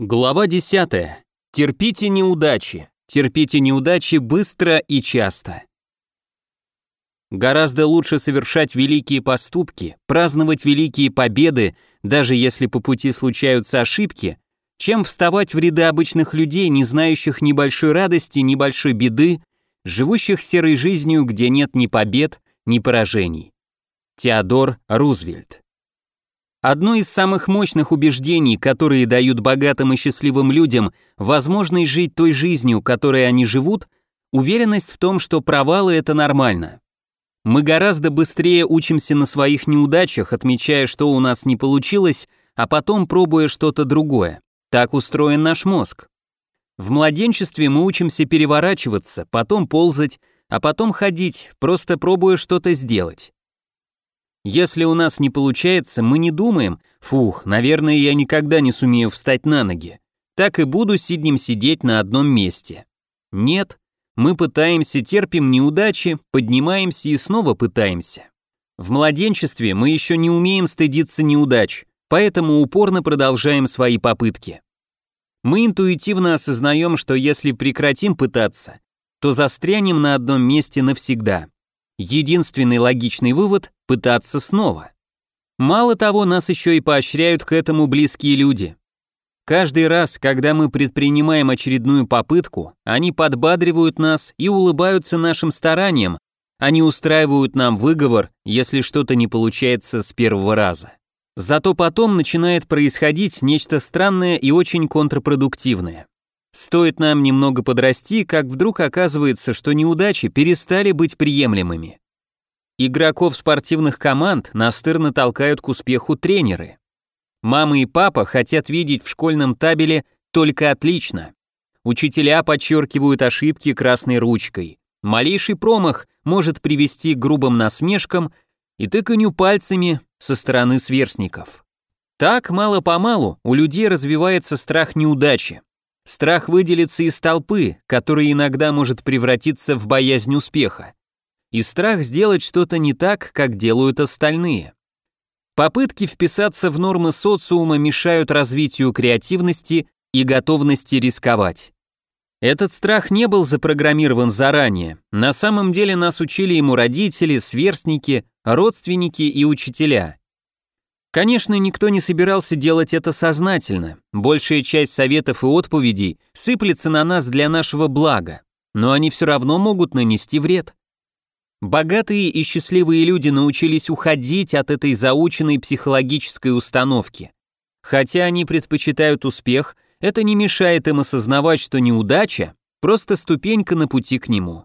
Глава 10. Терпите неудачи. Терпите неудачи быстро и часто. Гораздо лучше совершать великие поступки, праздновать великие победы, даже если по пути случаются ошибки, чем вставать в ряды обычных людей, не знающих ни большой радости, ни большой беды, живущих серой жизнью, где нет ни побед, ни поражений. Теодор Рузвельт Одно из самых мощных убеждений, которые дают богатым и счастливым людям возможность жить той жизнью, которой они живут, уверенность в том, что провалы это нормально. Мы гораздо быстрее учимся на своих неудачах, отмечая, что у нас не получилось, а потом пробуя что-то другое. Так устроен наш мозг. В младенчестве мы учимся переворачиваться, потом ползать, а потом ходить, просто пробуя что-то сделать. Если у нас не получается, мы не думаем, фух, наверное, я никогда не сумею встать на ноги. Так и буду сиднем сидеть на одном месте. Нет, мы пытаемся, терпим неудачи, поднимаемся и снова пытаемся. В младенчестве мы еще не умеем стыдиться неудач, поэтому упорно продолжаем свои попытки. Мы интуитивно осознаем, что если прекратим пытаться, то застрянем на одном месте навсегда. Единственный логичный вывод – пытаться снова. Мало того, нас еще и поощряют к этому близкие люди. Каждый раз, когда мы предпринимаем очередную попытку, они подбадривают нас и улыбаются нашим стараниям, они устраивают нам выговор, если что-то не получается с первого раза. Зато потом начинает происходить нечто странное и очень контрпродуктивное. Стоит нам немного подрасти, как вдруг оказывается, что неудачи перестали быть приемлемыми. Игроков спортивных команд настырно толкают к успеху тренеры. Мама и папа хотят видеть в школьном табеле только отлично. Учителя подчеркивают ошибки красной ручкой. Малейший промах может привести к грубым насмешкам и тыканью пальцами со стороны сверстников. Так, мало-помалу, у людей развивается страх неудачи. Страх выделиться из толпы, который иногда может превратиться в боязнь успеха. И страх сделать что-то не так, как делают остальные. Попытки вписаться в нормы социума мешают развитию креативности и готовности рисковать. Этот страх не был запрограммирован заранее. На самом деле нас учили ему родители, сверстники, родственники и учителя. Конечно, никто не собирался делать это сознательно. Большая часть советов и отповедей сыплется на нас для нашего блага, но они все равно могут нанести вред. Богатые и счастливые люди научились уходить от этой заученной психологической установки. Хотя они предпочитают успех, это не мешает им осознавать, что неудача – просто ступенька на пути к нему.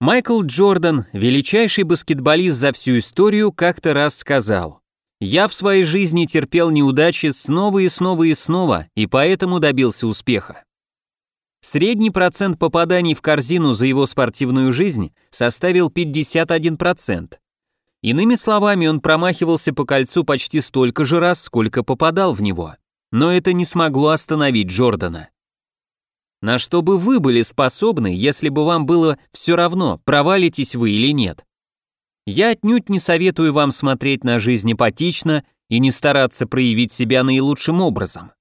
Майкл Джордан, величайший баскетболист за всю историю, как-то раз сказал – я в своей жизни терпел неудачи снова и снова и снова, и поэтому добился успеха. Средний процент попаданий в корзину за его спортивную жизнь составил 51%. Иными словами, он промахивался по кольцу почти столько же раз, сколько попадал в него. Но это не смогло остановить Джордана. На что бы вы были способны, если бы вам было все равно, провалитесь вы или нет? Я отнюдь не советую вам смотреть на жизнь апатично и не стараться проявить себя наилучшим образом.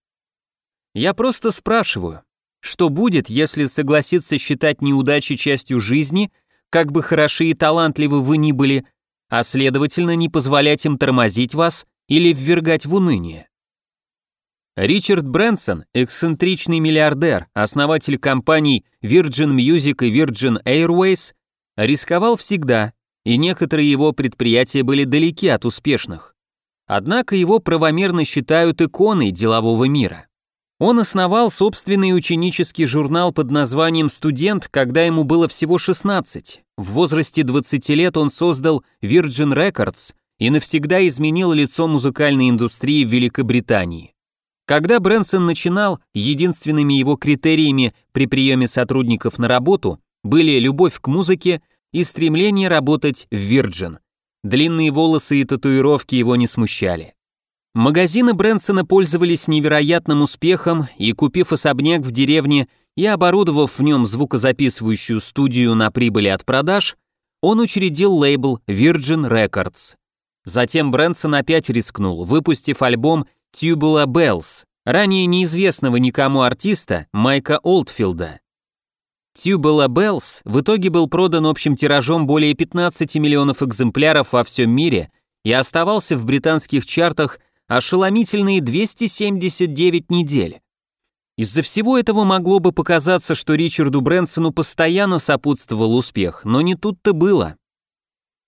Я просто спрашиваю, что будет, если согласиться считать неудачи частью жизни, как бы хороши и талантливы вы ни были, а следовательно не позволять им тормозить вас или ввергать в уныние? Ричард Брэнсон, эксцентричный миллиардер, основатель компаний Virgin Music и Virgin Airways, рисковал всегда, и некоторые его предприятия были далеки от успешных. Однако его правомерно считают иконой делового мира. Он основал собственный ученический журнал под названием «Студент», когда ему было всего 16. В возрасте 20 лет он создал Virgin Records и навсегда изменил лицо музыкальной индустрии в Великобритании. Когда Брэнсон начинал, единственными его критериями при приеме сотрудников на работу были любовь к музыке и стремление работать в Virgin. Длинные волосы и татуировки его не смущали. Магазины Брэнсона пользовались невероятным успехом, и купив особняк в деревне и оборудовав в нем звукозаписывающую студию на прибыли от продаж, он учредил лейбл Virgin Records. Затем Брэнсон опять рискнул, выпустив альбом Tubular Bells, ранее неизвестного никому артиста Майка Олдфилда. Tubular Bells в итоге был продан общим тиражом более 15 миллионов экземпляров во всем мире и оставался в британских чартах ошеломительные 279 недель. Из-за всего этого могло бы показаться, что Ричарду Брэнсону постоянно сопутствовал успех, но не тут-то было.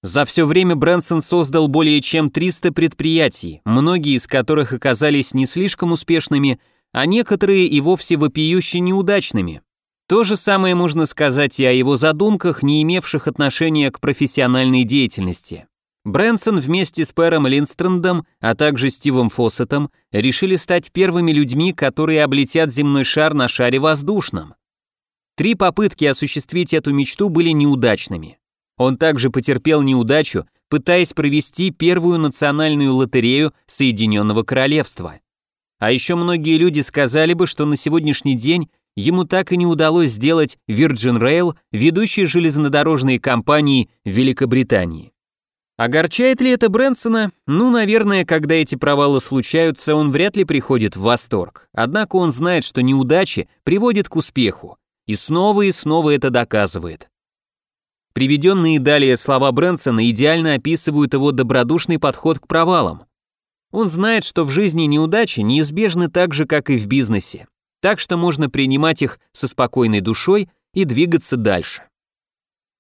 За все время Брэнсон создал более чем 300 предприятий, многие из которых оказались не слишком успешными, а некоторые и вовсе вопиюще неудачными. То же самое можно сказать и о его задумках, не имевших отношения к профессиональной деятельности. Брэнсон вместе с Пэром Линстрендом, а также Стивом Фоссетом решили стать первыми людьми, которые облетят земной шар на шаре воздушном. Три попытки осуществить эту мечту были неудачными. Он также потерпел неудачу, пытаясь провести первую национальную лотерею Соединенного Королевства. А еще многие люди сказали бы, что на сегодняшний день ему так и не удалось сделать Virgin Rail ведущей железнодорожной компанией Великобритании. Огорчает ли это Брэнсона? Ну, наверное, когда эти провалы случаются, он вряд ли приходит в восторг. Однако он знает, что неудачи приводят к успеху. И снова и снова это доказывает. Приведенные далее слова Брэнсона идеально описывают его добродушный подход к провалам. Он знает, что в жизни неудачи неизбежны так же, как и в бизнесе. Так что можно принимать их со спокойной душой и двигаться дальше.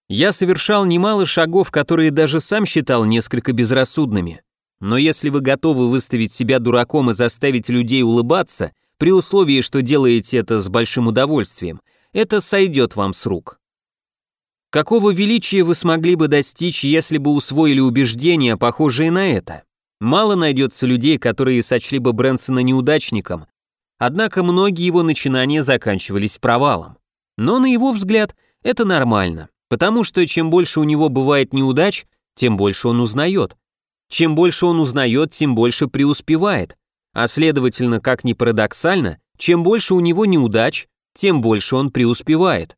Я совершал немало шагов, которые даже сам считал несколько безрассудными. Но если вы готовы выставить себя дураком и заставить людей улыбаться, при условии, что делаете это с большим удовольствием, это сойдет вам с рук. Какого величия вы смогли бы достичь, если бы усвоили убеждения, похожие на это? Мало найдется людей, которые сочли бы Брэнсона неудачником, однако многие его начинания заканчивались провалом. Но на его взгляд это нормально. Потому что чем больше у него бывает неудач, тем больше он узнает. Чем больше он узнает, тем больше преуспевает. А следовательно, как ни парадоксально, чем больше у него неудач, тем больше он преуспевает.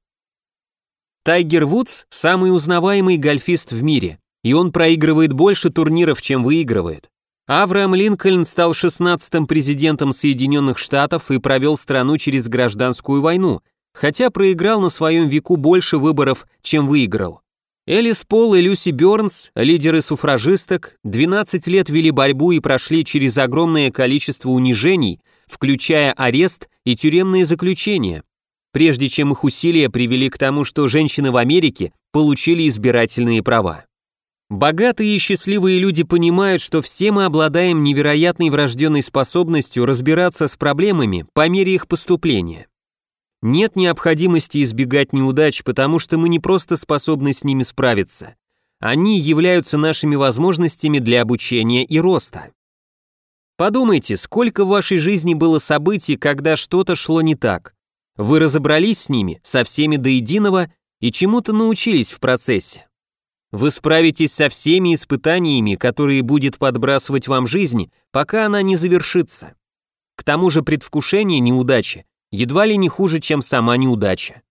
Тайгер Вудс – самый узнаваемый гольфист в мире, и он проигрывает больше турниров, чем выигрывает. Авраам Линкольн стал 16-м президентом Соединенных Штатов и провел страну через гражданскую войну, хотя проиграл на своем веку больше выборов, чем выиграл. Элис Пол и Люси Бёрнс, лидеры суфражисток, 12 лет вели борьбу и прошли через огромное количество унижений, включая арест и тюремные заключения, прежде чем их усилия привели к тому, что женщины в Америке получили избирательные права. Богатые и счастливые люди понимают, что все мы обладаем невероятной врожденной способностью разбираться с проблемами по мере их поступления. Нет необходимости избегать неудач, потому что мы не просто способны с ними справиться. Они являются нашими возможностями для обучения и роста. Подумайте, сколько в вашей жизни было событий, когда что-то шло не так. Вы разобрались с ними, со всеми до единого, и чему-то научились в процессе. Вы справитесь со всеми испытаниями, которые будет подбрасывать вам жизнь, пока она не завершится. К тому же предвкушение неудачи едва ли не хуже, чем сама неудача.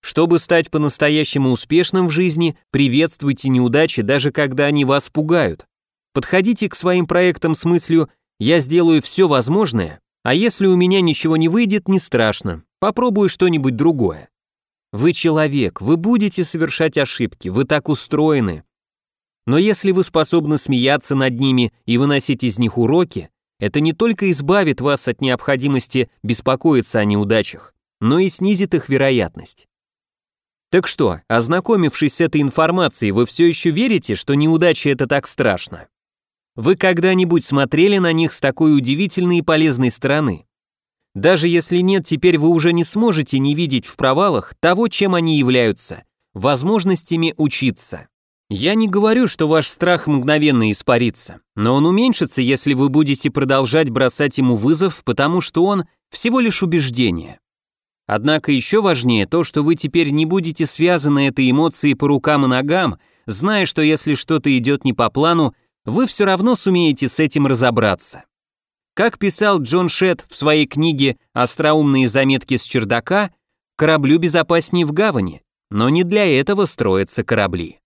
Чтобы стать по-настоящему успешным в жизни, приветствуйте неудачи, даже когда они вас пугают. Подходите к своим проектам с мыслью «я сделаю все возможное», а если у меня ничего не выйдет, не страшно, попробую что-нибудь другое. Вы человек, вы будете совершать ошибки, вы так устроены. Но если вы способны смеяться над ними и выносить из них уроки, это не только избавит вас от необходимости беспокоиться о неудачах, но и снизит их вероятность. Так что, ознакомившись с этой информацией, вы все еще верите, что неудача это так страшно? Вы когда-нибудь смотрели на них с такой удивительной и полезной стороны? Даже если нет, теперь вы уже не сможете не видеть в провалах того, чем они являются, возможностями учиться. Я не говорю, что ваш страх мгновенно испарится, но он уменьшится, если вы будете продолжать бросать ему вызов, потому что он всего лишь убеждение. Однако еще важнее то, что вы теперь не будете связаны этой эмоцией по рукам и ногам, зная, что если что-то идет не по плану, вы все равно сумеете с этим разобраться. Как писал Джон Шет в своей книге «Остроумные заметки с чердака», кораблю безопаснее в гавани, но не для этого строятся корабли.